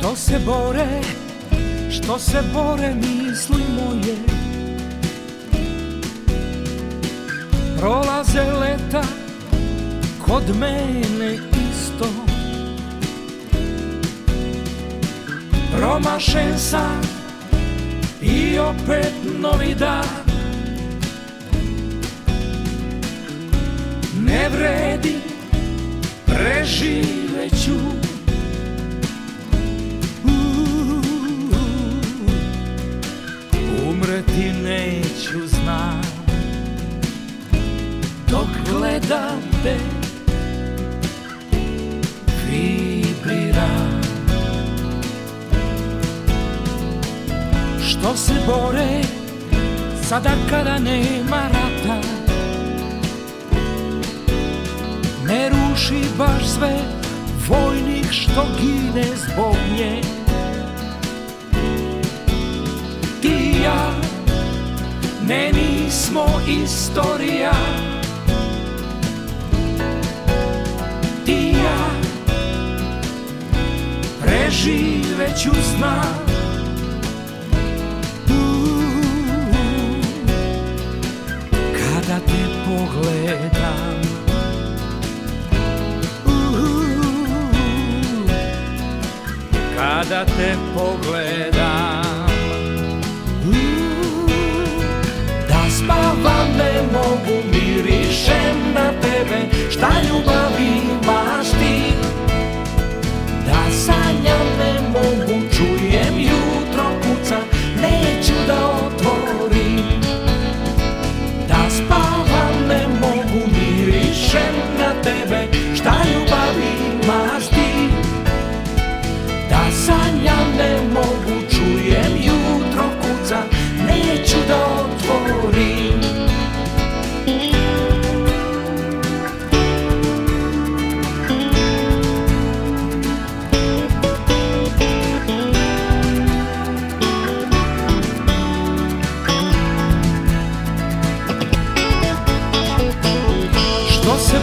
Što se bore, što se bore misli moje. Prolaze leta kod mene isto. Promašen sam i opet novi dan. Ne vredi, preživeću neću znam Dok gledam te Vibriram Što se bore Sada kada nema rata Ne ruši baš sve Vojnik što gine zbog nje nismo istorija. I ja Preživeću znam Kada te pogledam Kada te pogledam spavam ne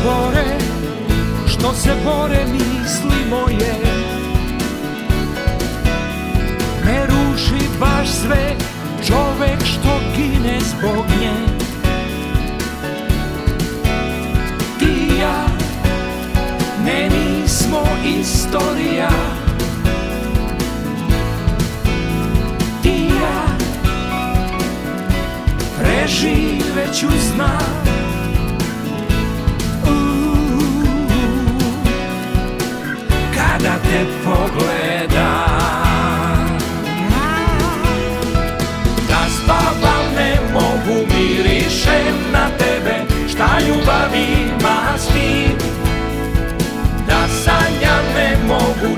bore, što se bore misli moje. Ne ruši baš sve čovek što gine zbog nje. Ti ja ne nismo istorija. Ti i ja preživeću znam ljubav ima s tim Da sanjam ne mogu